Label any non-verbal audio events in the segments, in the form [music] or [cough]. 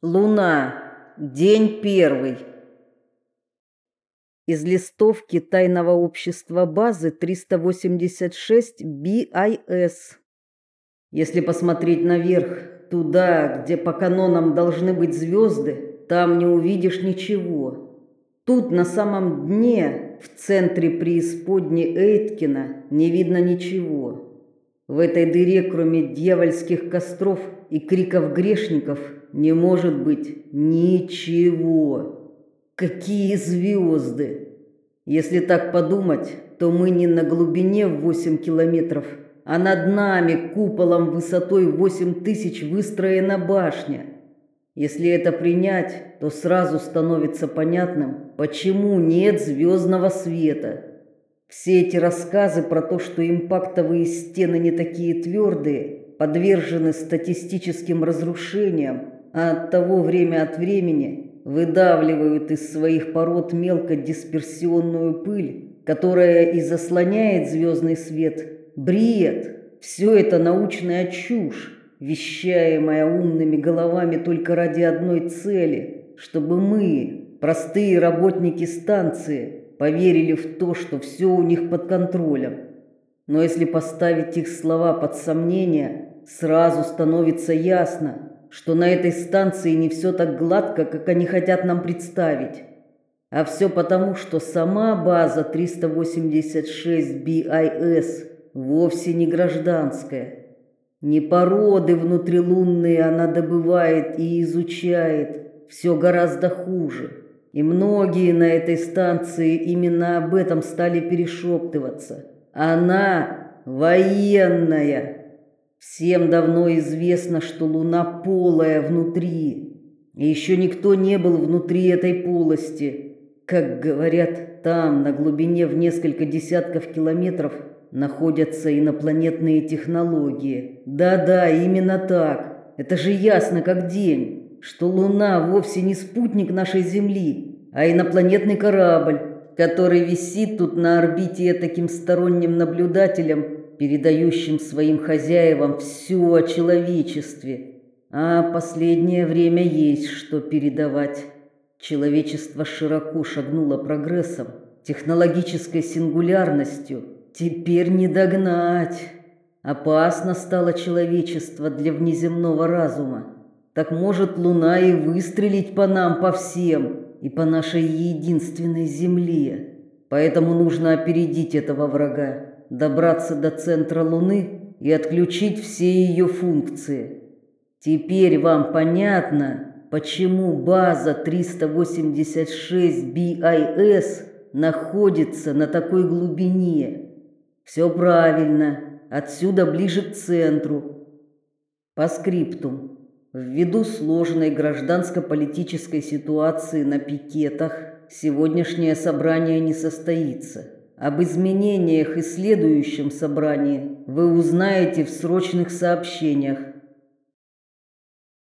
Луна. День первый. Из листовки тайного общества базы 386 BIS. Если посмотреть наверх, туда, где по канонам должны быть звезды, там не увидишь ничего. Тут на самом дне, в центре преисподней Эйткина, не видно ничего. В этой дыре, кроме дьявольских костров и криков грешников, не может быть ничего. Какие звезды! Если так подумать, то мы не на глубине в 8 километров, а над нами куполом высотой 8 тысяч выстроена башня. Если это принять, то сразу становится понятным, почему нет звездного света. Все эти рассказы про то, что импактовые стены не такие твердые, подвержены статистическим разрушениям, а от того время от времени выдавливают из своих пород мелкодисперсионную пыль, которая и заслоняет звездный свет. Бред! Все это научная чушь, вещаемая умными головами только ради одной цели, чтобы мы, простые работники станции, поверили в то, что все у них под контролем. Но если поставить их слова под сомнение, сразу становится ясно, что на этой станции не все так гладко, как они хотят нам представить. А все потому, что сама база 386 BIS вовсе не гражданская. Не породы внутрилунные она добывает и изучает, все гораздо хуже. И многие на этой станции именно об этом стали перешептываться. Она военная. Всем давно известно, что Луна полая внутри. И еще никто не был внутри этой полости. Как говорят, там, на глубине в несколько десятков километров, находятся инопланетные технологии. Да-да, именно так. Это же ясно как день что Луна вовсе не спутник нашей Земли, а инопланетный корабль, который висит тут на орбите таким сторонним наблюдателем, передающим своим хозяевам все о человечестве. А последнее время есть что передавать. Человечество широко шагнуло прогрессом, технологической сингулярностью. Теперь не догнать. Опасно стало человечество для внеземного разума так может луна и выстрелить по нам, по всем, и по нашей единственной земле. Поэтому нужно опередить этого врага, добраться до центра луны и отключить все ее функции. Теперь вам понятно, почему база 386 BIS находится на такой глубине. Все правильно, отсюда ближе к центру. По скриптум. Ввиду сложной гражданско-политической ситуации на пикетах сегодняшнее собрание не состоится. Об изменениях и следующем собрании вы узнаете в срочных сообщениях.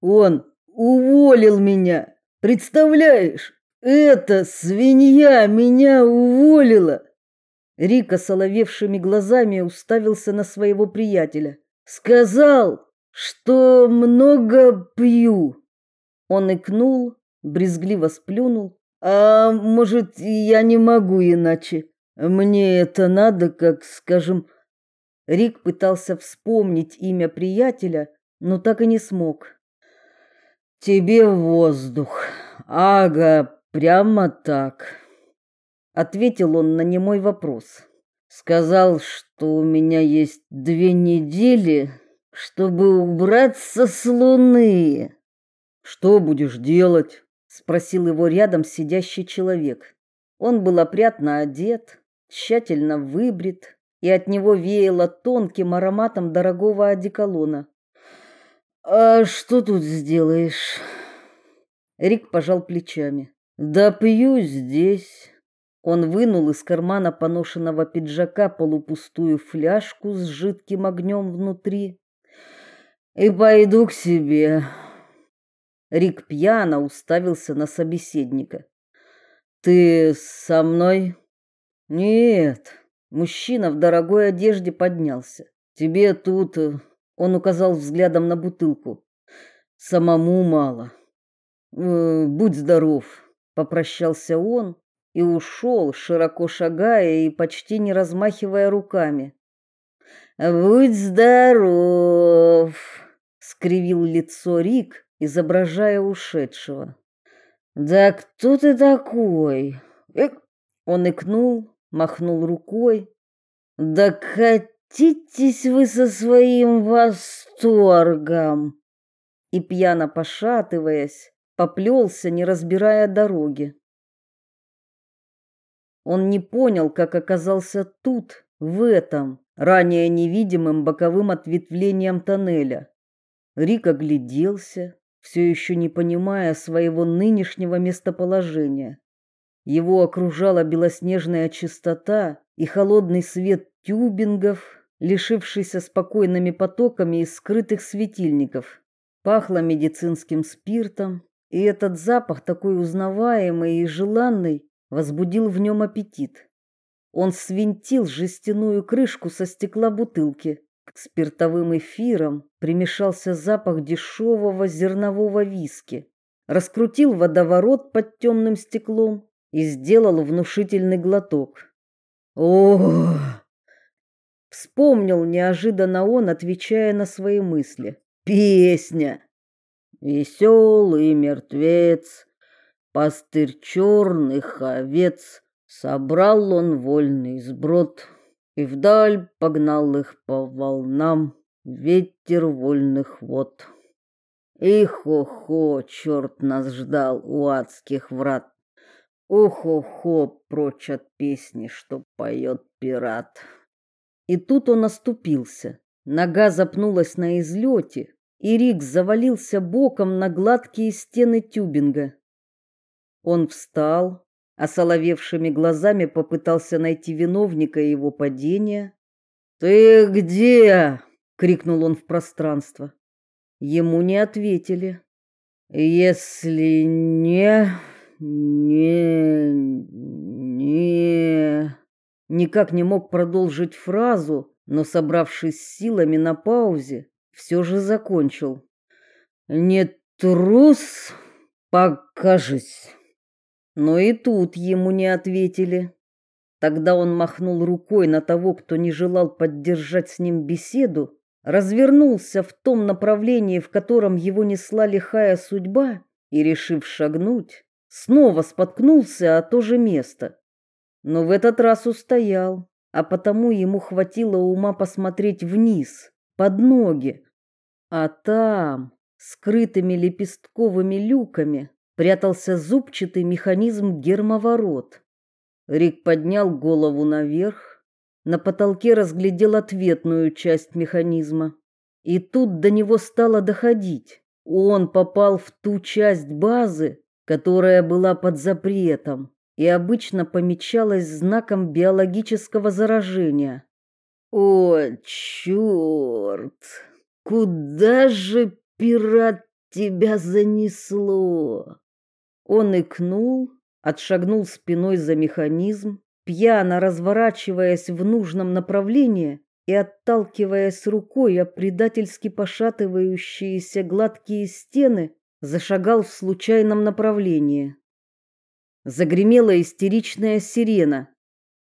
Он уволил меня. Представляешь? Эта свинья меня уволила. Рика соловевшими глазами уставился на своего приятеля. Сказал, что много пью. Он икнул, брезгливо сплюнул. А может, я не могу иначе. Мне это надо, как, скажем, Рик пытался вспомнить имя приятеля, но так и не смог. Тебе воздух. Ага, прямо так. Ответил он на немой вопрос. Сказал, что у меня есть две недели чтобы убраться с луны. Что будешь делать? спросил его рядом сидящий человек. Он был опрятно одет, тщательно выбрит, и от него веяло тонким ароматом дорогого одеколона. А что тут сделаешь? Рик пожал плечами. Да пью здесь. Он вынул из кармана поношенного пиджака полупустую фляжку с жидким огнем внутри и пойду к себе. Рик пьяно уставился на собеседника. Ты со мной? Нет. Мужчина в дорогой одежде поднялся. Тебе тут, он указал взглядом на бутылку. Самому мало. Э, будь здоров, попрощался он и ушел, широко шагая и почти не размахивая руками. Будь здоров, скривил лицо Рик, изображая ушедшего. Да кто ты такой? Эк! Он икнул, махнул рукой. Да катитесь вы со своим восторгом. И пьяно пошатываясь, поплелся, не разбирая дороги. Он не понял, как оказался тут, в этом, ранее невидимым боковым ответвлением тоннеля. Рик огляделся, все еще не понимая своего нынешнего местоположения. Его окружала белоснежная чистота и холодный свет тюбингов, лишившийся спокойными потоками из скрытых светильников. Пахло медицинским спиртом, и этот запах, такой узнаваемый и желанный, возбудил в нем аппетит. Он свинтил жестяную крышку со стекла бутылки. К спиртовым эфирам примешался запах дешевого зернового виски. Раскрутил водоворот под темным стеклом и сделал внушительный глоток. О! Вспомнил неожиданно он, отвечая на свои мысли. Песня. Веселый мертвец, пастырь черных овец, собрал он вольный сброд и вдаль погнал их по волнам ветер вольных вод. И хо-хо, черт нас ждал у адских врат. Ох-хо-хо, прочь от песни, что поет пират. И тут он оступился. Нога запнулась на излете, и Рик завалился боком на гладкие стены тюбинга. Он встал, осоловевшими глазами попытался найти виновника его падения. "Ты где?" крикнул он в пространство. Ему не ответили. "Если не не не никак не мог продолжить фразу, но собравшись силами на паузе, все же закончил. Не трус, покажись. Но и тут ему не ответили. Тогда он махнул рукой на того, кто не желал поддержать с ним беседу, развернулся в том направлении, в котором его несла лихая судьба, и, решив шагнуть, снова споткнулся о то же место. Но в этот раз устоял, а потому ему хватило ума посмотреть вниз, под ноги. А там, скрытыми лепестковыми люками, прятался зубчатый механизм гермоворот. Рик поднял голову наверх, на потолке разглядел ответную часть механизма. И тут до него стало доходить. Он попал в ту часть базы, которая была под запретом и обычно помечалась знаком биологического заражения. О, черт! Куда же пират тебя занесло? Он икнул, отшагнул спиной за механизм, пьяно разворачиваясь в нужном направлении и отталкиваясь рукой о предательски пошатывающиеся гладкие стены, зашагал в случайном направлении. Загремела истеричная сирена.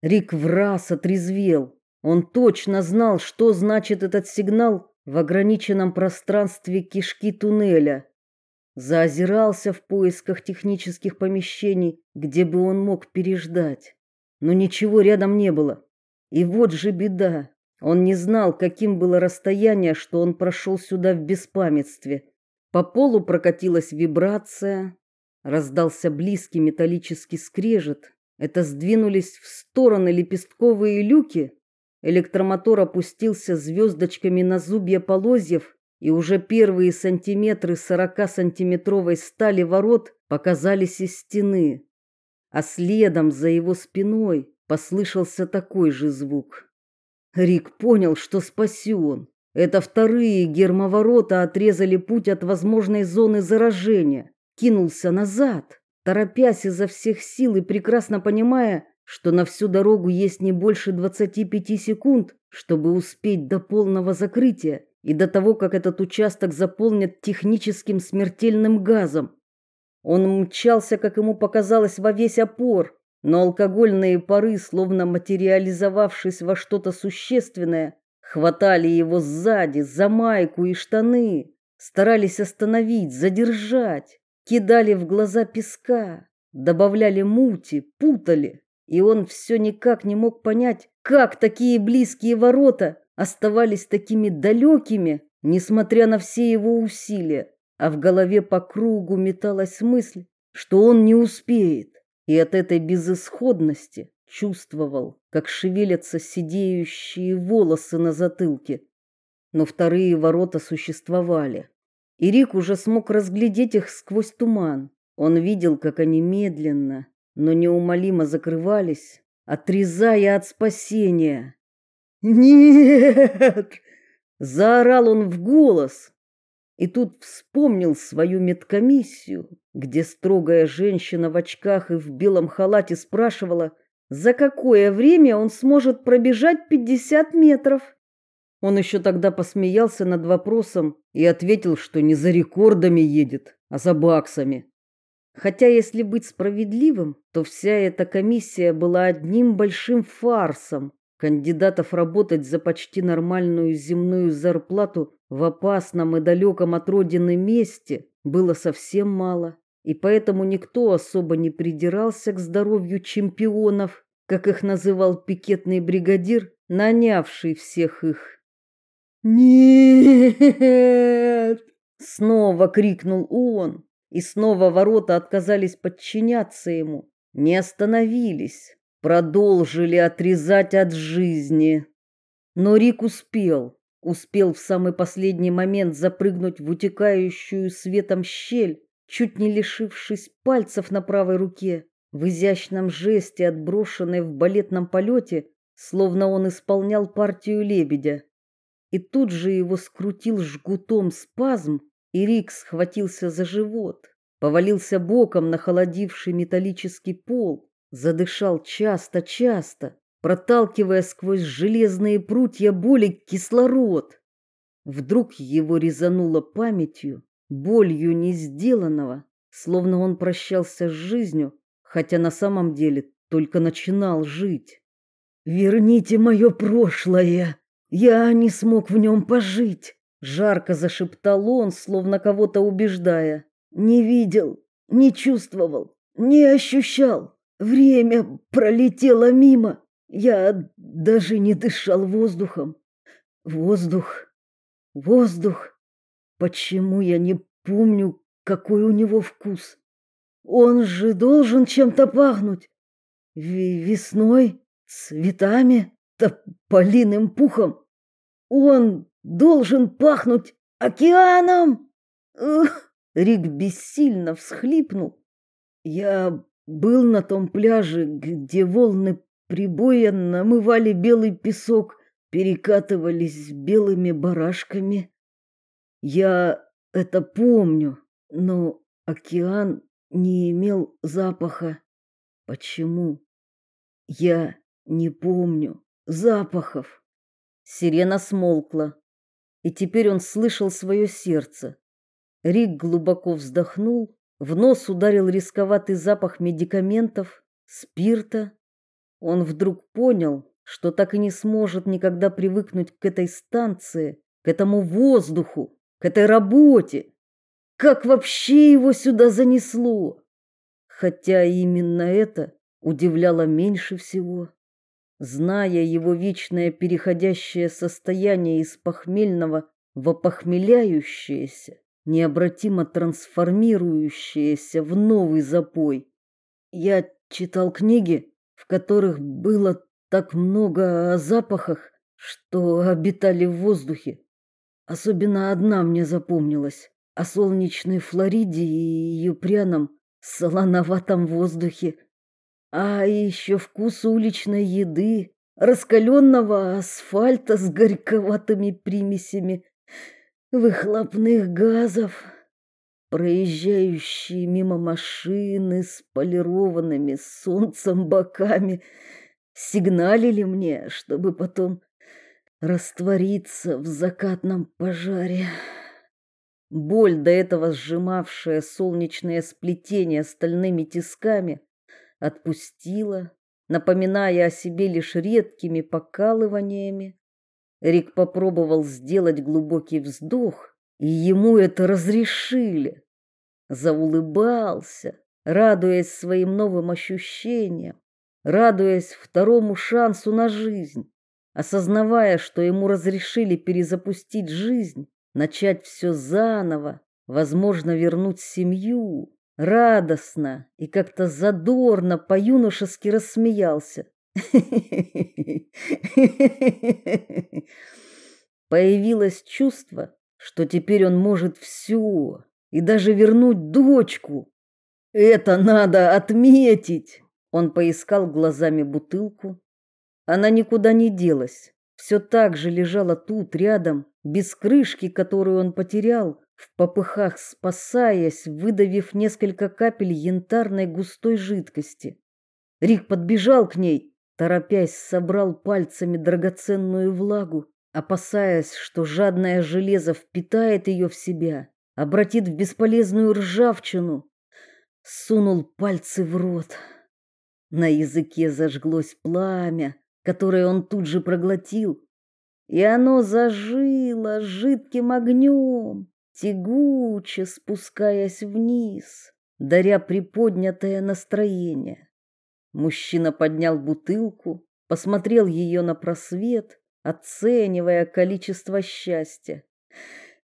Рик враз отрезвел. Он точно знал, что значит этот сигнал в ограниченном пространстве кишки туннеля. Заозирался в поисках технических помещений, где бы он мог переждать. Но ничего рядом не было. И вот же беда. Он не знал, каким было расстояние, что он прошел сюда в беспамятстве. По полу прокатилась вибрация, раздался близкий металлический скрежет. Это сдвинулись в стороны лепестковые люки, Электромотор опустился звездочками на зубья полозьев, и уже первые сантиметры 40-сантиметровой стали ворот показались из стены. А следом за его спиной послышался такой же звук. Рик понял, что спасен. Это вторые гермоворота отрезали путь от возможной зоны заражения. Кинулся назад, торопясь изо всех сил и прекрасно понимая, что на всю дорогу есть не больше 25 секунд, чтобы успеть до полного закрытия и до того, как этот участок заполнят техническим смертельным газом. Он мчался, как ему показалось, во весь опор, но алкогольные пары, словно материализовавшись во что-то существенное, хватали его сзади, за майку и штаны, старались остановить, задержать, кидали в глаза песка, добавляли мути, путали, и он все никак не мог понять, как такие близкие ворота оставались такими далекими, несмотря на все его усилия. А в голове по кругу металась мысль, что он не успеет, и от этой безысходности чувствовал, как шевелятся сидеющие волосы на затылке. Но вторые ворота существовали. И Рик уже смог разглядеть их сквозь туман. Он видел, как они медленно, но неумолимо закрывались, отрезая от спасения. «Нет!» – заорал он в голос, и тут вспомнил свою медкомиссию, где строгая женщина в очках и в белом халате спрашивала, за какое время он сможет пробежать 50 метров. Он еще тогда посмеялся над вопросом и ответил, что не за рекордами едет, а за баксами. Хотя, если быть справедливым, то вся эта комиссия была одним большим фарсом. Кандидатов работать за почти нормальную земную зарплату в опасном и далеком от родины месте было совсем мало, и поэтому никто особо не придирался к здоровью чемпионов, как их называл пикетный бригадир, нанявший всех их. «Нет!» — снова крикнул он, и снова ворота отказались подчиняться ему, не остановились, продолжили отрезать от жизни. Но Рик успел. Успел в самый последний момент запрыгнуть в утекающую светом щель, чуть не лишившись пальцев на правой руке, в изящном жесте, отброшенной в балетном полете, словно он исполнял партию лебедя. И тут же его скрутил жгутом спазм, и Рик схватился за живот, повалился боком на холодивший металлический пол, задышал часто-часто, проталкивая сквозь железные прутья боли кислород. Вдруг его резануло памятью, болью не сделанного, словно он прощался с жизнью, хотя на самом деле только начинал жить. «Верните мое прошлое! Я не смог в нем пожить!» Жарко зашептал он, словно кого-то убеждая. «Не видел, не чувствовал, не ощущал. Время пролетело мимо. Я даже не дышал воздухом. Воздух, воздух. Почему я не помню, какой у него вкус? Он же должен чем-то пахнуть. В весной, цветами, тополиным пухом. Он должен пахнуть океаном. Ugh! Рик бессильно всхлипнул. Я был на том пляже, где волны прибоя намывали белый песок, перекатывались белыми барашками. Я это помню, но океан не имел запаха. Почему? Я не помню запахов. Сирена смолкла, и теперь он слышал свое сердце. Рик глубоко вздохнул, в нос ударил рисковатый запах медикаментов, спирта, он вдруг понял, что так и не сможет никогда привыкнуть к этой станции, к этому воздуху, к этой работе. Как вообще его сюда занесло? Хотя именно это удивляло меньше всего. Зная его вечное переходящее состояние из похмельного в опохмеляющееся, необратимо трансформирующееся в новый запой. Я читал книги, в которых было так много о запахах, что обитали в воздухе. Особенно одна мне запомнилась о солнечной Флориде и ее пряном солоноватом воздухе. А еще вкус уличной еды, раскаленного асфальта с горьковатыми примесями, выхлопных газов проезжающие мимо машины с полированными солнцем боками сигналили мне, чтобы потом раствориться в закатном пожаре. Боль, до этого сжимавшая солнечное сплетение стальными тисками, отпустила, напоминая о себе лишь редкими покалываниями. Рик попробовал сделать глубокий вздох, и ему это разрешили. Заулыбался, радуясь своим новым ощущениям, радуясь второму шансу на жизнь, осознавая, что ему разрешили перезапустить жизнь, начать все заново, возможно, вернуть семью. Радостно и как-то задорно по-юношески рассмеялся. [laughs] Появилось чувство, что теперь он может все и даже вернуть дочку. Это надо отметить. Он поискал глазами бутылку. Она никуда не делась. Все так же лежала тут, рядом, без крышки, которую он потерял, в попыхах спасаясь, выдавив несколько капель янтарной густой жидкости. Рик подбежал к ней, торопясь, собрал пальцами драгоценную влагу, опасаясь, что жадное железо впитает ее в себя, обратит в бесполезную ржавчину. Сунул пальцы в рот. На языке зажглось пламя, которое он тут же проглотил, и оно зажило жидким огнем, тягуче спускаясь вниз, даря приподнятое настроение. Мужчина поднял бутылку, посмотрел ее на просвет, оценивая количество счастья.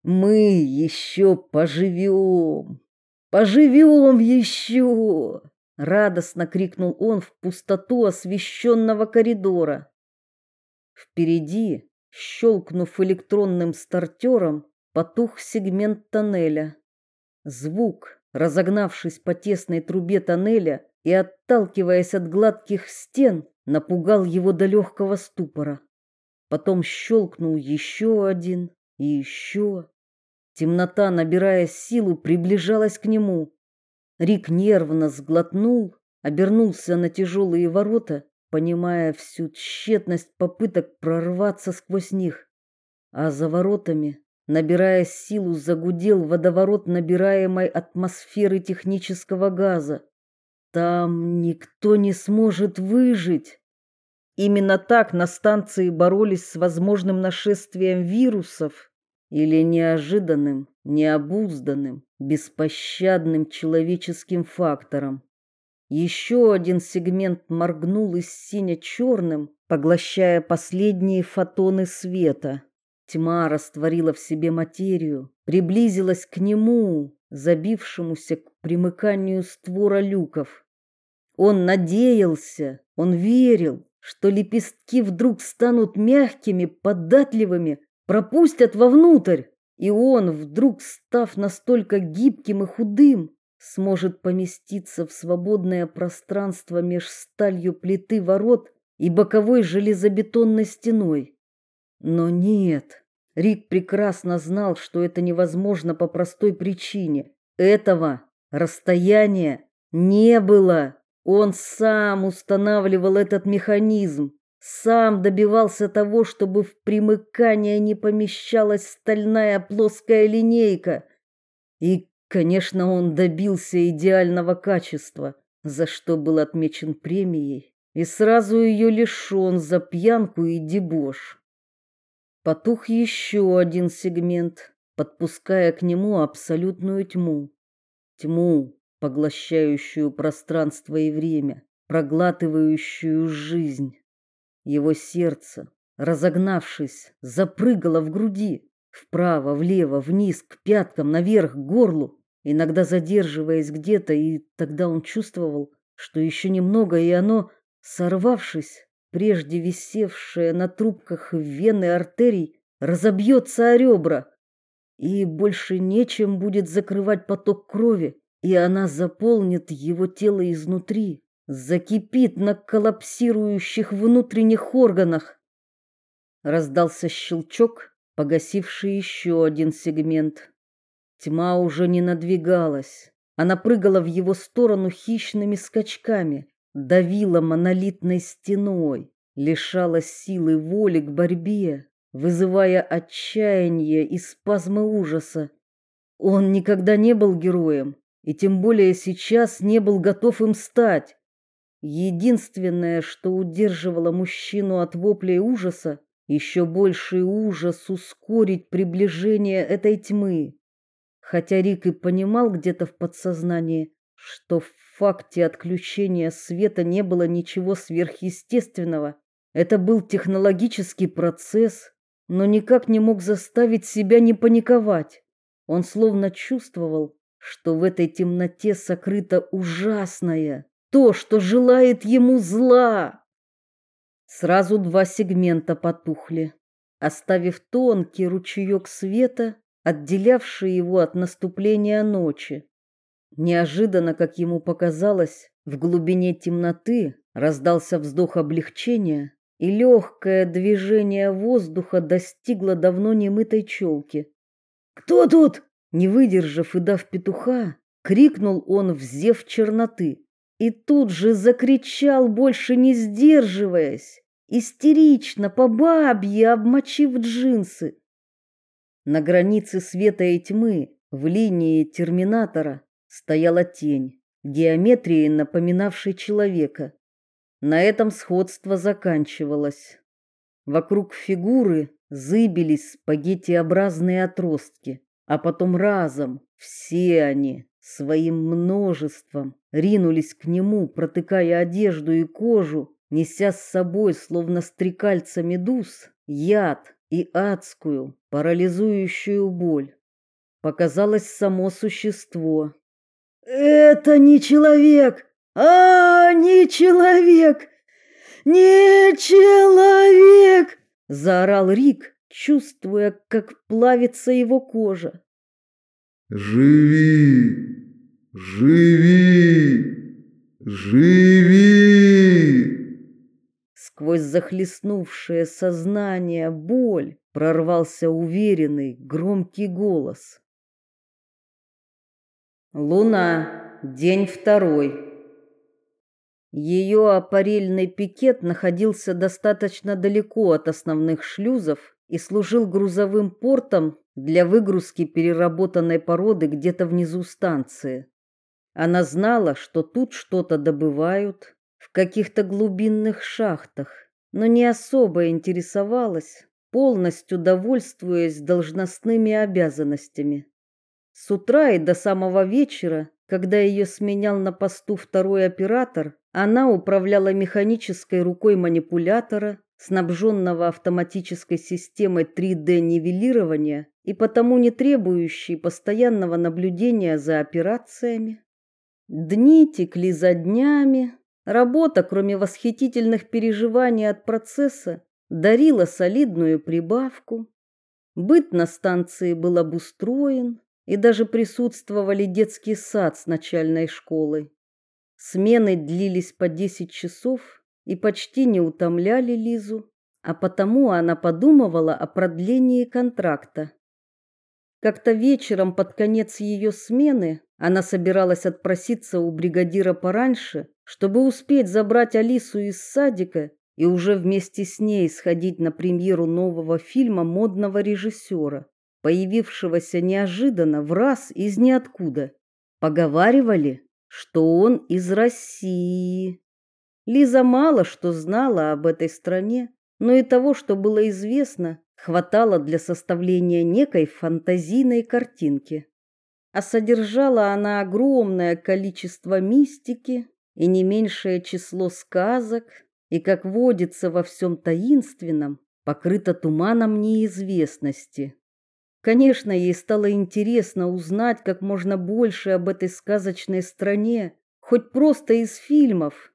Мы еще поживем, поживем еще радостно крикнул он в пустоту освещенного коридора. Впереди, щелкнув электронным стартером, потух сегмент тоннеля. Звук, разогнавшись по тесной трубе тоннеля и отталкиваясь от гладких стен, напугал его до легкого ступора. Потом щелкнул еще один и еще. Темнота, набирая силу, приближалась к нему. Рик нервно сглотнул, обернулся на тяжелые ворота, понимая всю тщетность попыток прорваться сквозь них. А за воротами, набирая силу, загудел водоворот набираемой атмосферы технического газа. Там никто не сможет выжить. Именно так на станции боролись с возможным нашествием вирусов или неожиданным, необузданным, беспощадным человеческим фактором. Еще один сегмент моргнул из сине-черным, поглощая последние фотоны света. Тьма растворила в себе материю, приблизилась к нему, забившемуся к примыканию створа люков. Он надеялся, он верил, что лепестки вдруг станут мягкими, податливыми, пропустят вовнутрь, и он, вдруг став настолько гибким и худым, сможет поместиться в свободное пространство меж сталью плиты ворот и боковой железобетонной стеной. Но нет, Рик прекрасно знал, что это невозможно по простой причине. Этого расстояния не было. Он сам устанавливал этот механизм, сам добивался того, чтобы в примыкание не помещалась стальная плоская линейка. И, конечно, он добился идеального качества, за что был отмечен премией, и сразу ее лишен за пьянку и дебош. Потух еще один сегмент, подпуская к нему абсолютную тьму. Тьму, поглощающую пространство и время, проглатывающую жизнь. Его сердце, разогнавшись, запрыгало в груди, вправо, влево, вниз, к пяткам, наверх, к горлу, иногда задерживаясь где-то, и тогда он чувствовал, что еще немного, и оно, сорвавшись, прежде висевшее на трубках вены артерий, разобьется о ребра, и больше нечем будет закрывать поток крови, и она заполнит его тело изнутри закипит на коллапсирующих внутренних органах. Раздался щелчок, погасивший еще один сегмент. Тьма уже не надвигалась. Она прыгала в его сторону хищными скачками, давила монолитной стеной, лишала силы воли к борьбе, вызывая отчаяние и спазмы ужаса. Он никогда не был героем, и тем более сейчас не был готов им стать. Единственное, что удерживало мужчину от воплей ужаса, еще больший ужас ускорить приближение этой тьмы. Хотя Рик и понимал где-то в подсознании, что в факте отключения света не было ничего сверхъестественного. Это был технологический процесс, но никак не мог заставить себя не паниковать. Он словно чувствовал, что в этой темноте сокрыто ужасное, то, что желает ему зла. Сразу два сегмента потухли, оставив тонкий ручеек света, отделявший его от наступления ночи. Неожиданно, как ему показалось, в глубине темноты раздался вздох облегчения, и легкое движение воздуха достигло давно немытой челки. «Кто тут?» Не выдержав и дав петуха, крикнул он в зев черноты и тут же закричал, больше не сдерживаясь, истерично, по бабье обмочив джинсы. На границе света и тьмы, в линии терминатора, стояла тень, геометрией напоминавшей человека. На этом сходство заканчивалось. Вокруг фигуры зыбились спагеттиобразные отростки а потом разом все они своим множеством ринулись к нему, протыкая одежду и кожу, неся с собой, словно стрекальца медуз, яд и адскую, парализующую боль. Показалось само существо. «Это не человек! А, не человек! Не человек!» — заорал Рик, чувствуя, как плавится его кожа. «Живи! Живи! Живи!» Сквозь захлестнувшее сознание боль прорвался уверенный, громкий голос. Луна, день второй. Ее аппарельный пикет находился достаточно далеко от основных шлюзов, и служил грузовым портом для выгрузки переработанной породы где-то внизу станции. Она знала, что тут что-то добывают в каких-то глубинных шахтах, но не особо интересовалась, полностью довольствуясь должностными обязанностями. С утра и до самого вечера, когда ее сменял на посту второй оператор, она управляла механической рукой манипулятора снабженного автоматической системой 3D-нивелирования и потому не требующей постоянного наблюдения за операциями. Дни текли за днями, работа, кроме восхитительных переживаний от процесса, дарила солидную прибавку. Быт на станции был обустроен, и даже присутствовали детский сад с начальной школой. Смены длились по 10 часов, и почти не утомляли Лизу, а потому она подумывала о продлении контракта. Как-то вечером под конец ее смены она собиралась отпроситься у бригадира пораньше, чтобы успеть забрать Алису из садика и уже вместе с ней сходить на премьеру нового фильма модного режиссера, появившегося неожиданно в раз из ниоткуда. Поговаривали, что он из России. Лиза мало что знала об этой стране, но и того, что было известно, хватало для составления некой фантазийной картинки. А содержала она огромное количество мистики и не меньшее число сказок, и, как водится во всем таинственном, покрыта туманом неизвестности. Конечно, ей стало интересно узнать как можно больше об этой сказочной стране, хоть просто из фильмов,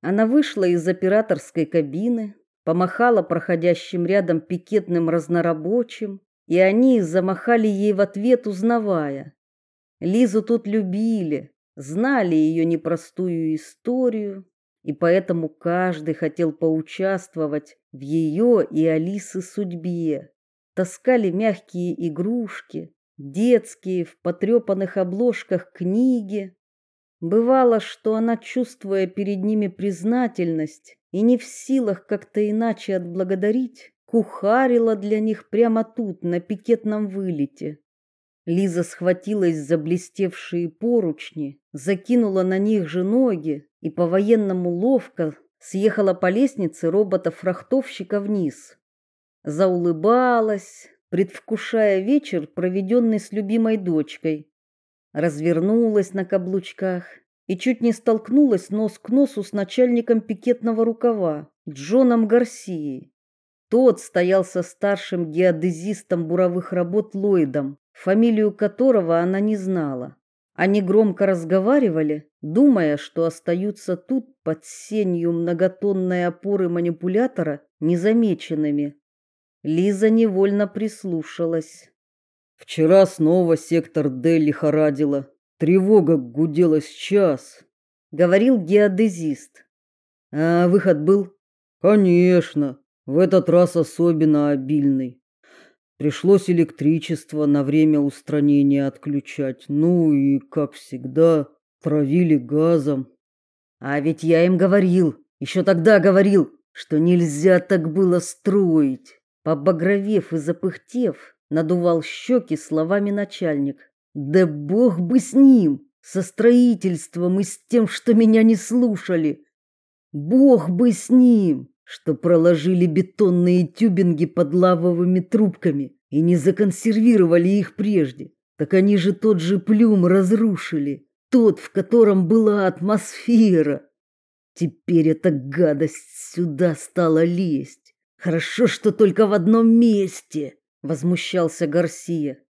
она вышла из операторской кабины, помахала проходящим рядом пикетным разнорабочим, и они замахали ей в ответ, узнавая. Лизу тут любили, знали ее непростую историю, и поэтому каждый хотел поучаствовать в ее и Алисы судьбе. Таскали мягкие игрушки, детские в потрепанных обложках книги, Бывало, что она, чувствуя перед ними признательность и не в силах как-то иначе отблагодарить, кухарила для них прямо тут, на пикетном вылете. Лиза схватилась за блестевшие поручни, закинула на них же ноги и по-военному ловко съехала по лестнице робота-фрахтовщика вниз. Заулыбалась, предвкушая вечер, проведенный с любимой дочкой. Развернулась на каблучках и чуть не столкнулась нос к носу с начальником пикетного рукава, Джоном Гарсией. Тот стоял со старшим геодезистом буровых работ Ллойдом, фамилию которого она не знала. Они громко разговаривали, думая, что остаются тут под сенью многотонной опоры манипулятора незамеченными. Лиза невольно прислушалась. Вчера снова сектор Д лихорадило. Тревога гудела сейчас, говорил геодезист. А выход был? Конечно, в этот раз особенно обильный. Пришлось электричество на время устранения отключать. Ну и, как всегда, травили газом. А ведь я им говорил, еще тогда говорил, что нельзя так было строить. Побагровев и запыхтев, надувал щеки словами начальник. Да бог бы с ним, со строительством и с тем, что меня не слушали. Бог бы с ним что проложили бетонные тюбинги под лавовыми трубками и не законсервировали их прежде. Так они же тот же плюм разрушили, тот, в котором была атмосфера. Теперь эта гадость сюда стала лезть. Хорошо, что только в одном месте, возмущался Гарсия.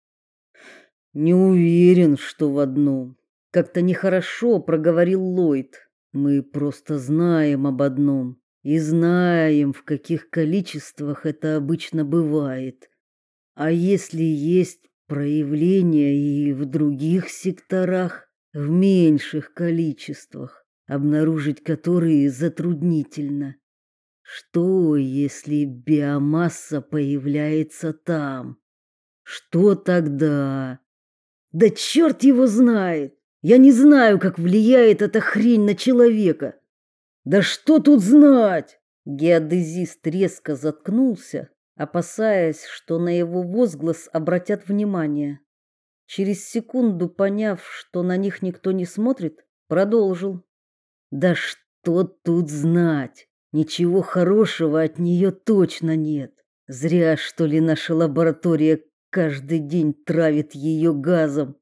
Не уверен, что в одном. Как-то нехорошо проговорил Ллойд. Мы просто знаем об одном и знаем, в каких количествах это обычно бывает. А если есть проявления и в других секторах, в меньших количествах, обнаружить которые затруднительно. Что, если биомасса появляется там? Что тогда? Да черт его знает! Я не знаю, как влияет эта хрень на человека. Да что тут знать? Геодезист резко заткнулся, опасаясь, что на его возглас обратят внимание. Через секунду, поняв, что на них никто не смотрит, продолжил: "Да что тут знать? Ничего хорошего от нее точно нет. Зря, что ли, наша лаборатория каждый день травит ее газом.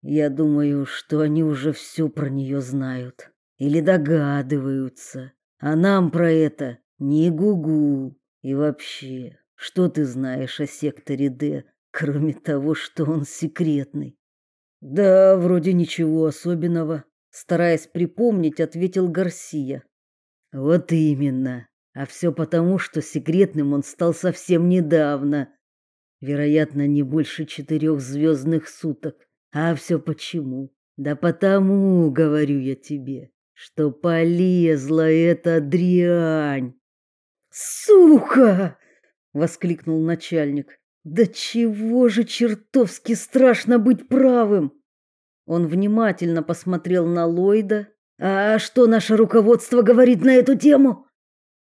Я думаю, что они уже все про нее знают или догадываются. А нам про это не гугу. И вообще, что ты знаешь о секторе Д, кроме того, что он секретный? Да, вроде ничего особенного, стараясь припомнить, ответил Гарсия. Вот именно. А все потому, что секретным он стал совсем недавно. Вероятно, не больше четырех звездных суток. А все почему? Да потому, говорю я тебе, что полезла эта дрянь. Сука! воскликнул начальник. Да чего же чертовски страшно быть правым. Он внимательно посмотрел на Лойда. А что наше руководство говорит на эту тему?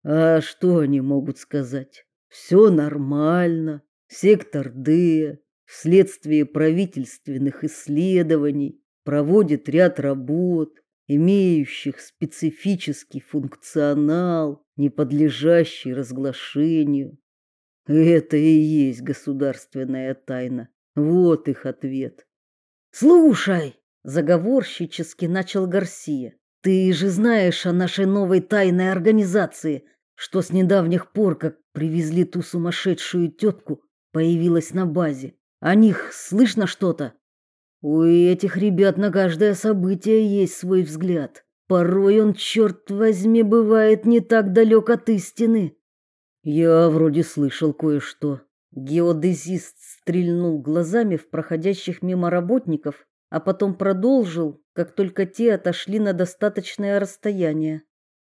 А что они могут сказать? Все нормально. Сектор Д вследствие правительственных исследований проводит ряд работ, имеющих специфический функционал, не подлежащий разглашению. Это и есть государственная тайна. Вот их ответ. Слушай, заговорщически начал Гарсия. Ты же знаешь о нашей новой тайной организации, что с недавних пор, как привезли ту сумасшедшую тетку, появилась на базе. О них слышно что-то? У этих ребят на каждое событие есть свой взгляд. Порой он, черт возьми, бывает не так далек от истины. Я вроде слышал кое-что. Геодезист стрельнул глазами в проходящих мимо работников, а потом продолжил, как только те отошли на достаточное расстояние.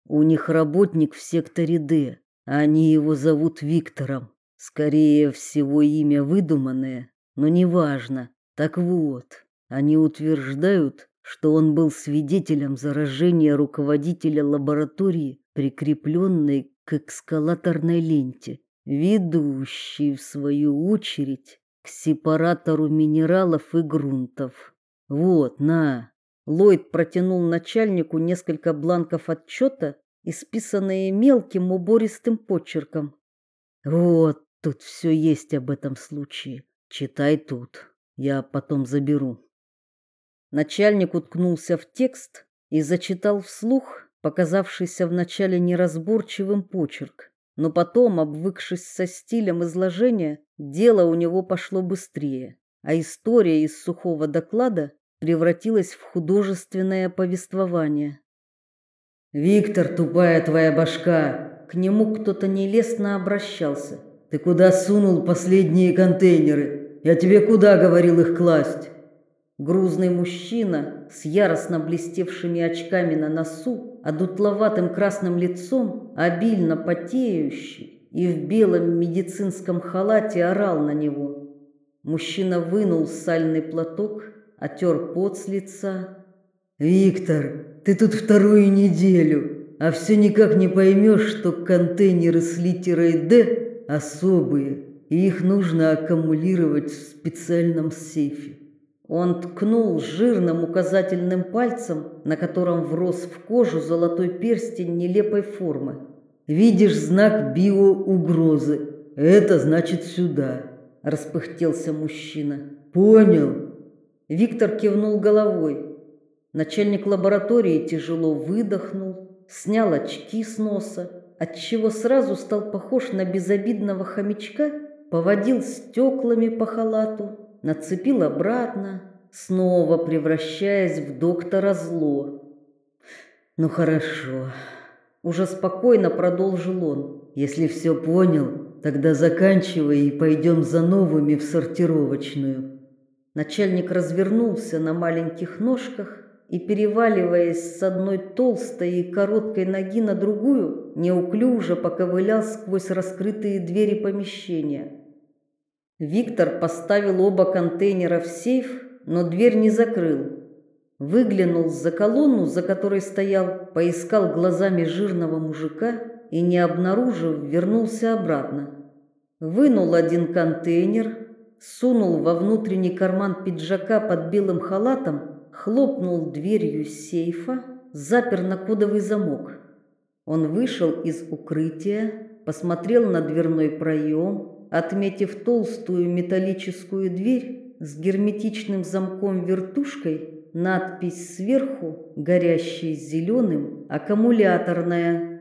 У них работник в секторе Д. Они его зовут Виктором. Скорее всего, имя выдуманное, но неважно. Так вот, они утверждают, что он был свидетелем заражения руководителя лаборатории, прикрепленной к эскалаторной ленте, ведущей в свою очередь к сепаратору минералов и грунтов. Вот, на. Ллойд протянул начальнику несколько бланков отчета, исписанные мелким убористым почерком. Вот, тут все есть об этом случае. Читай тут. Я потом заберу. Начальник уткнулся в текст и зачитал вслух показавшийся вначале неразборчивым почерк. Но потом, обвыкшись со стилем изложения, дело у него пошло быстрее, а история из сухого доклада превратилась в художественное повествование. «Виктор, тупая твоя башка!» К нему кто-то нелестно обращался. «Ты куда сунул последние контейнеры? Я тебе куда говорил их класть?» Грузный мужчина с яростно блестевшими очками на носу, одутловатым красным лицом, обильно потеющий и в белом медицинском халате орал на него. Мужчина вынул сальный платок, отер пот с лица. «Виктор, ты тут вторую неделю, а все никак не поймешь, что контейнеры с литерой «Д» особые, и их нужно аккумулировать в специальном сейфе. Он ткнул жирным указательным пальцем, на котором врос в кожу золотой перстень нелепой формы. «Видишь знак биоугрозы? Это значит сюда», – распыхтелся мужчина. «Понял?» Виктор кивнул головой. Начальник лаборатории тяжело выдохнул, снял очки с носа, отчего сразу стал похож на безобидного хомячка, поводил стеклами по халату, нацепил обратно, снова превращаясь в доктора зло. Ну хорошо, уже спокойно продолжил он. Если все понял, тогда заканчивай и пойдем за новыми в сортировочную. Начальник развернулся на маленьких ножках и, переваливаясь с одной толстой и короткой ноги на другую, неуклюже поковылял сквозь раскрытые двери помещения. Виктор поставил оба контейнера в сейф, но дверь не закрыл. Выглянул за колонну, за которой стоял, поискал глазами жирного мужика и, не обнаружив, вернулся обратно. Вынул один контейнер, сунул во внутренний карман пиджака под белым халатом, хлопнул дверью сейфа, запер на кодовый замок. Он вышел из укрытия, посмотрел на дверной проем, отметив толстую металлическую дверь с герметичным замком-вертушкой, надпись сверху, горящей зеленым, аккумуляторная.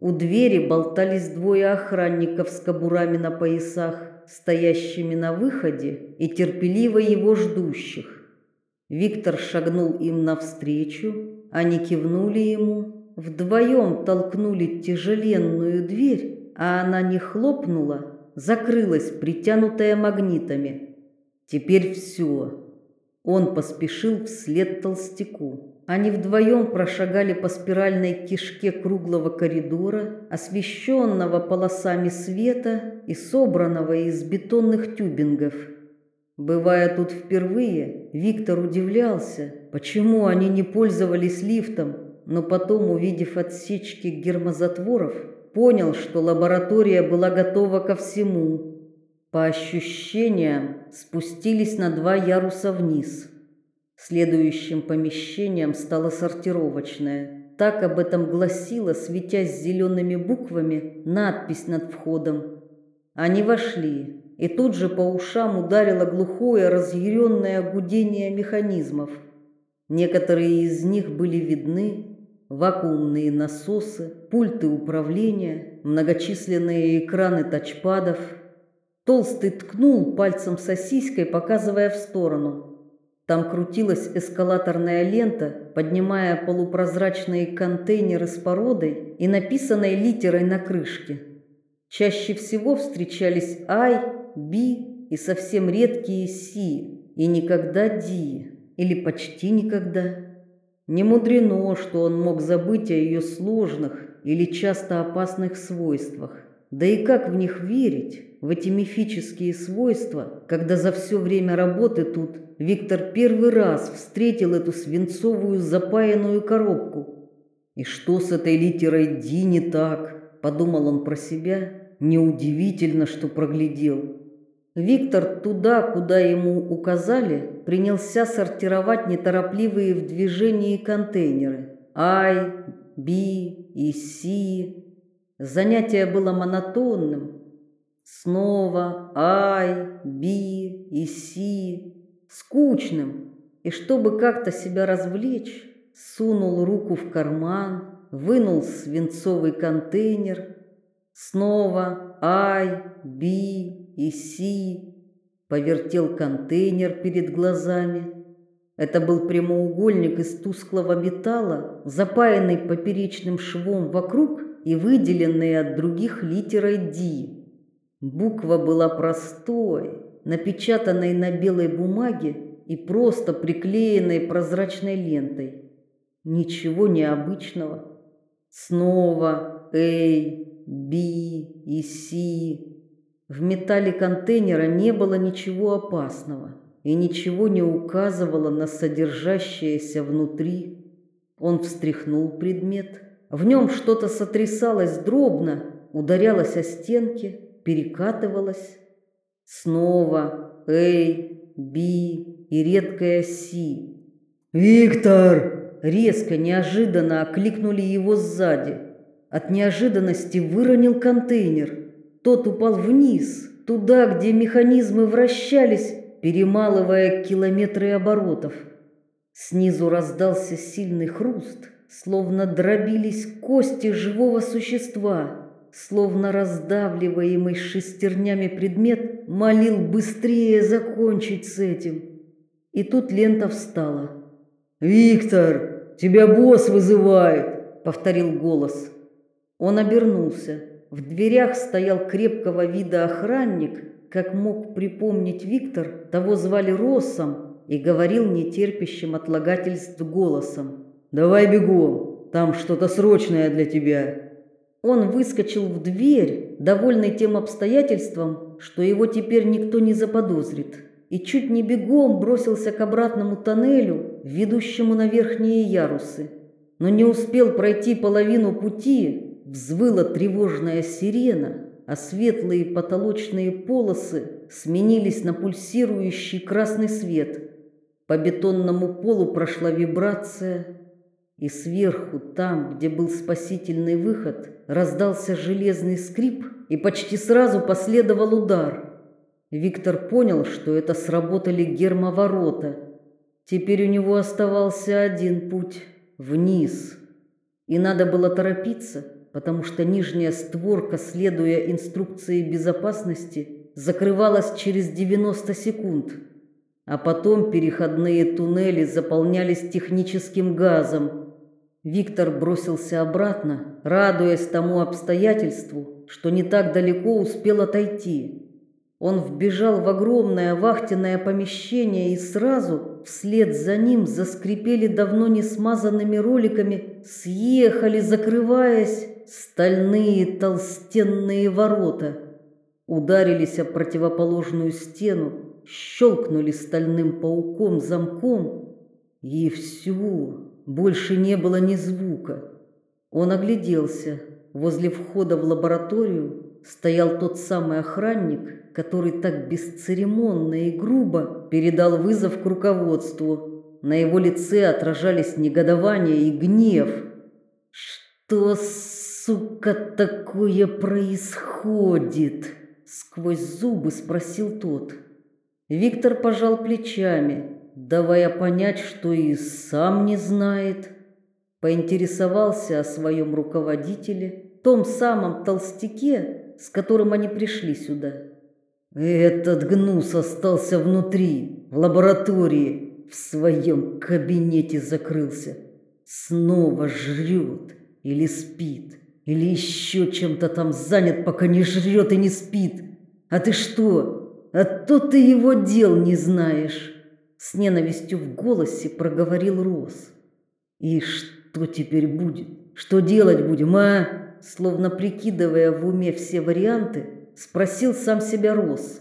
У двери болтались двое охранников с кобурами на поясах, стоящими на выходе и терпеливо его ждущих. Виктор шагнул им навстречу, они кивнули ему, вдвоем толкнули тяжеленную дверь, а она не хлопнула, закрылась, притянутая магнитами. Теперь все. Он поспешил вслед толстяку. Они вдвоем прошагали по спиральной кишке круглого коридора, освещенного полосами света и собранного из бетонных тюбингов. Бывая тут впервые, Виктор удивлялся, почему они не пользовались лифтом, но потом, увидев отсечки гермозатворов, понял, что лаборатория была готова ко всему. По ощущениям, спустились на два яруса вниз. Следующим помещением стало сортировочное. Так об этом гласила, светясь зелеными буквами, надпись над входом. Они вошли, и тут же по ушам ударило глухое разъяренное гудение механизмов. Некоторые из них были видны, вакуумные насосы, пульты управления, многочисленные экраны тачпадов. Толстый ткнул пальцем сосиской, показывая в сторону. Там крутилась эскалаторная лента, поднимая полупрозрачные контейнеры с породой и написанной литерой на крышке. Чаще всего встречались I, B и совсем редкие C, и никогда D, или почти никогда. Не мудрено, что он мог забыть о ее сложных или часто опасных свойствах. Да и как в них верить, в эти мифические свойства, когда за все время работы тут Виктор первый раз встретил эту свинцовую запаянную коробку? И что с этой литерой «Ди» не так? Подумал он про себя. Неудивительно, что проглядел. Виктор туда, куда ему указали, принялся сортировать неторопливые в движении контейнеры. I, B и C. Занятие было монотонным. Снова I, B и C. Скучным. И чтобы как-то себя развлечь, сунул руку в карман, вынул свинцовый контейнер. Снова I, B и C. Повертел контейнер перед глазами это был прямоугольник из тусклого металла, запаянный поперечным швом вокруг и выделенный от других литерой «Д». Буква была простой, напечатанной на белой бумаге и просто приклеенной прозрачной лентой. Ничего необычного. Снова A, B и C. В металле контейнера не было ничего опасного и ничего не указывало на содержащееся внутри. Он встряхнул предмет. В нем что-то сотрясалось дробно, ударялось о стенки, перекатывалось. Снова «Эй», «Би» и редкая «Си». «Виктор!» Резко, неожиданно окликнули его сзади. От неожиданности выронил контейнер. Тот упал вниз, туда, где механизмы вращались, перемалывая километры оборотов. Снизу раздался сильный хруст, словно дробились кости живого существа, словно раздавливаемый шестернями предмет молил быстрее закончить с этим. И тут лента встала. «Виктор, тебя босс вызывает!» — повторил голос. Он обернулся. В дверях стоял крепкого вида охранник как мог припомнить Виктор, того звали Россом и говорил нетерпящим отлагательств голосом. «Давай бегом, там что-то срочное для тебя». Он выскочил в дверь, довольный тем обстоятельством, что его теперь никто не заподозрит, и чуть не бегом бросился к обратному тоннелю, ведущему на верхние ярусы. Но не успел пройти половину пути, взвыла тревожная сирена – а светлые потолочные полосы сменились на пульсирующий красный свет. По бетонному полу прошла вибрация, и сверху, там, где был спасительный выход, раздался железный скрип, и почти сразу последовал удар. Виктор понял, что это сработали гермоворота. Теперь у него оставался один путь – вниз. И надо было торопиться – потому что нижняя створка, следуя инструкции безопасности, закрывалась через 90 секунд, а потом переходные туннели заполнялись техническим газом. Виктор бросился обратно, радуясь тому обстоятельству, что не так далеко успел отойти. Он вбежал в огромное вахтенное помещение и сразу вслед за ним заскрипели давно не смазанными роликами, съехали, закрываясь, стальные толстенные ворота. Ударились о противоположную стену, щелкнули стальным пауком замком, и все, больше не было ни звука. Он огляделся. Возле входа в лабораторию стоял тот самый охранник, который так бесцеремонно и грубо передал вызов к руководству. На его лице отражались негодование и гнев. «Что, сука, такое происходит?» Сквозь зубы спросил тот. Виктор пожал плечами, давая понять, что и сам не знает. Поинтересовался о своем руководителе, том самом толстяке, с которым они пришли сюда. Этот гнус остался внутри, в лаборатории, в своем кабинете закрылся. Снова жрет или спит, или еще чем-то там занят, пока не жрет и не спит. А ты что? А то ты его дел не знаешь. С ненавистью в голосе проговорил Рос. И что теперь будет? Что делать будем, а? Словно прикидывая в уме все варианты, спросил сам себя Рос.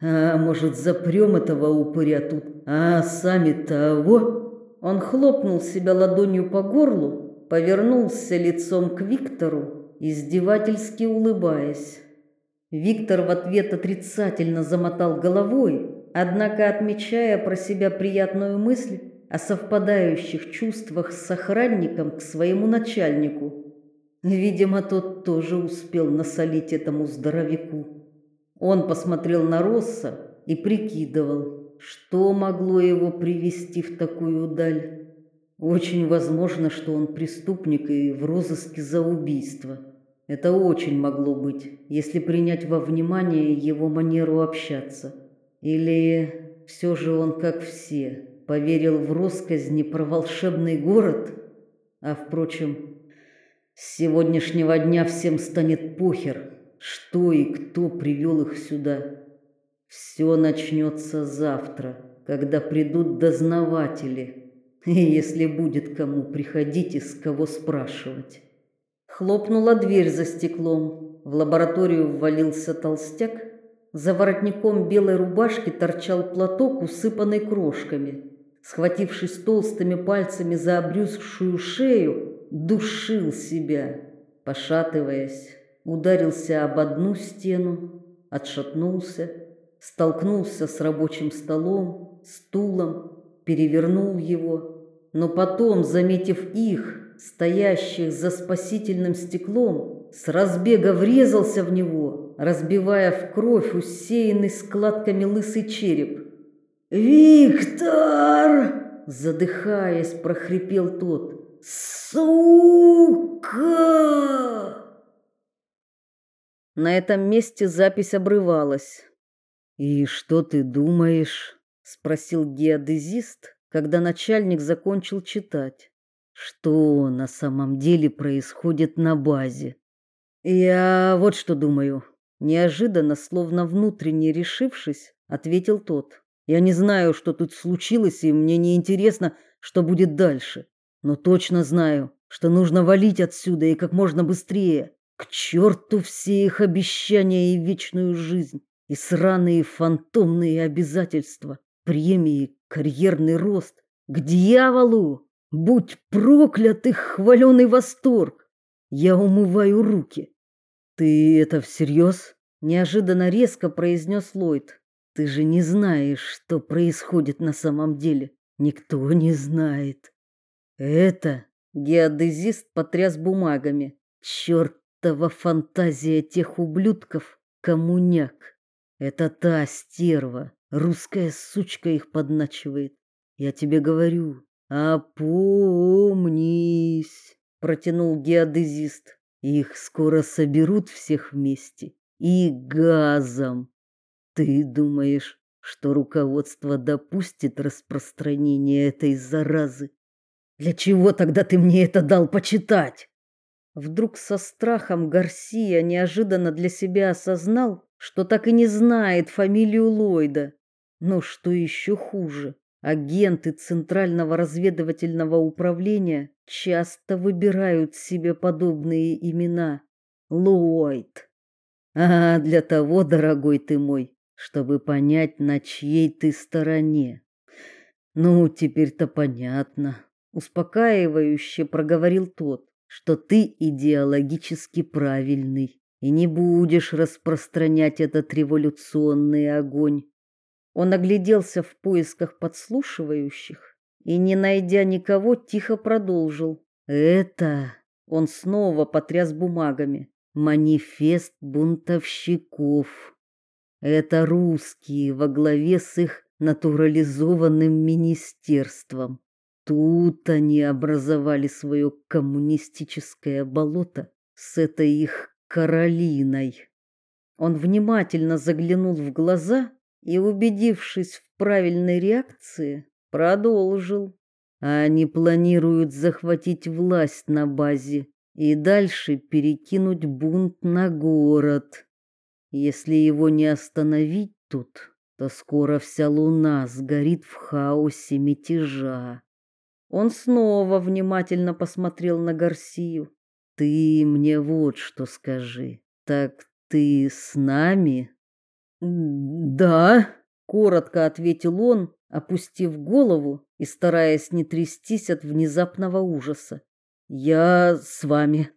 А может, запрем этого упыря тут, а сами того? Он хлопнул себя ладонью по горлу повернулся лицом к Виктору, издевательски улыбаясь. Виктор в ответ отрицательно замотал головой, однако отмечая про себя приятную мысль о совпадающих чувствах с охранником к своему начальнику. Видимо, тот тоже успел насолить этому здоровяку. Он посмотрел на Росса и прикидывал, что могло его привести в такую даль. Очень возможно, что он преступник и в розыске за убийство. Это очень могло быть, если принять во внимание его манеру общаться. Или все же он, как все, поверил в россказни про волшебный город? А впрочем, с сегодняшнего дня всем станет похер, что и кто привел их сюда. Все начнется завтра, когда придут дознаватели, и если будет кому приходить и с кого спрашивать. Хлопнула дверь за стеклом. В лабораторию ввалился толстяк. За воротником белой рубашки торчал платок, усыпанный крошками. Схватившись толстыми пальцами за обрюзгшую шею, душил себя. Пошатываясь, ударился об одну стену, отшатнулся, столкнулся с рабочим столом, стулом, перевернул его, но потом, заметив их, стоящих за спасительным стеклом, с разбега врезался в него, разбивая в кровь усеянный складками лысый череп. «Виктор!» – задыхаясь, прохрипел тот. «Сука!» На этом месте запись обрывалась. «И что ты думаешь?» – спросил геодезист, когда начальник закончил читать. Что на самом деле происходит на базе? Я вот что думаю. Неожиданно, словно внутренне решившись, ответил тот. Я не знаю, что тут случилось, и мне не интересно, что будет дальше. Но точно знаю, что нужно валить отсюда и как можно быстрее. К черту все их обещания и вечную жизнь, и сраные фантомные обязательства, премии, карьерный рост. К дьяволу! Будь проклят их хваленый восторг! Я умываю руки. Ты это всерьез? Неожиданно резко произнес Ллойд. Ты же не знаешь, что происходит на самом деле. Никто не знает. Это геодезист потряс бумагами. Чёртова фантазия тех ублюдков, коммуняк. Это та стерва, русская сучка их подначивает. Я тебе говорю, «Опомнись!» — протянул геодезист. «Их скоро соберут всех вместе и газом. Ты думаешь, что руководство допустит распространение этой заразы? Для чего тогда ты мне это дал почитать?» Вдруг со страхом Гарсия неожиданно для себя осознал, что так и не знает фамилию Ллойда. Но что еще хуже, Агенты Центрального разведывательного управления часто выбирают себе подобные имена. Ллойд. А для того, дорогой ты мой, чтобы понять, на чьей ты стороне. Ну, теперь-то понятно, успокаивающе проговорил тот, что ты идеологически правильный и не будешь распространять этот революционный огонь он огляделся в поисках подслушивающих и, не найдя никого, тихо продолжил. «Это...» Он снова потряс бумагами. «Манифест бунтовщиков. Это русские во главе с их натурализованным министерством. Тут они образовали свое коммунистическое болото с этой их Каролиной». Он внимательно заглянул в глаза и, убедившись в правильной реакции, продолжил. Они планируют захватить власть на базе и дальше перекинуть бунт на город. Если его не остановить тут, то скоро вся луна сгорит в хаосе мятежа. Он снова внимательно посмотрел на Гарсию. Ты мне вот что скажи. Так ты с нами? «Да», — коротко ответил он, опустив голову и стараясь не трястись от внезапного ужаса. «Я с вами».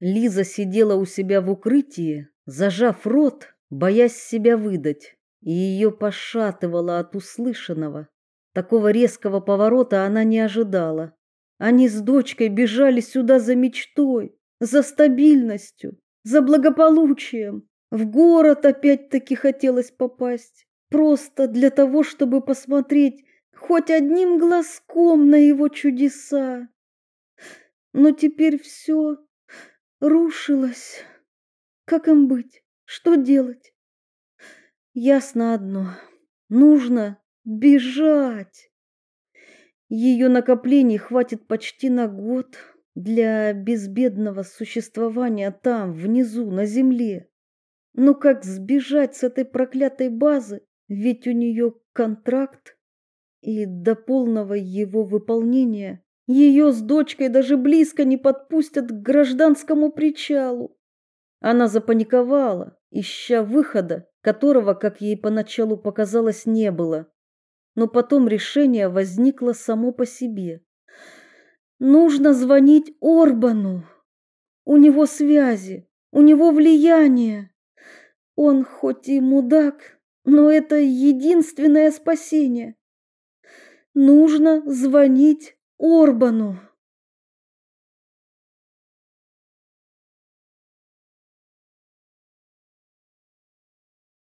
Лиза сидела у себя в укрытии, зажав рот, боясь себя выдать, и ее пошатывало от услышанного. Такого резкого поворота она не ожидала. Они с дочкой бежали сюда за мечтой, за стабильностью, за благополучием. В город опять-таки хотелось попасть, просто для того, чтобы посмотреть хоть одним глазком на его чудеса. Но теперь все рушилось. Как им быть? Что делать? Ясно одно. Нужно бежать. Ее накоплений хватит почти на год для безбедного существования там, внизу, на земле. Но как сбежать с этой проклятой базы? Ведь у нее контракт, и до полного его выполнения ее с дочкой даже близко не подпустят к гражданскому причалу. Она запаниковала, ища выхода, которого, как ей поначалу показалось, не было но потом решение возникло само по себе. Нужно звонить Орбану. У него связи, у него влияние. Он хоть и мудак, но это единственное спасение. Нужно звонить Орбану.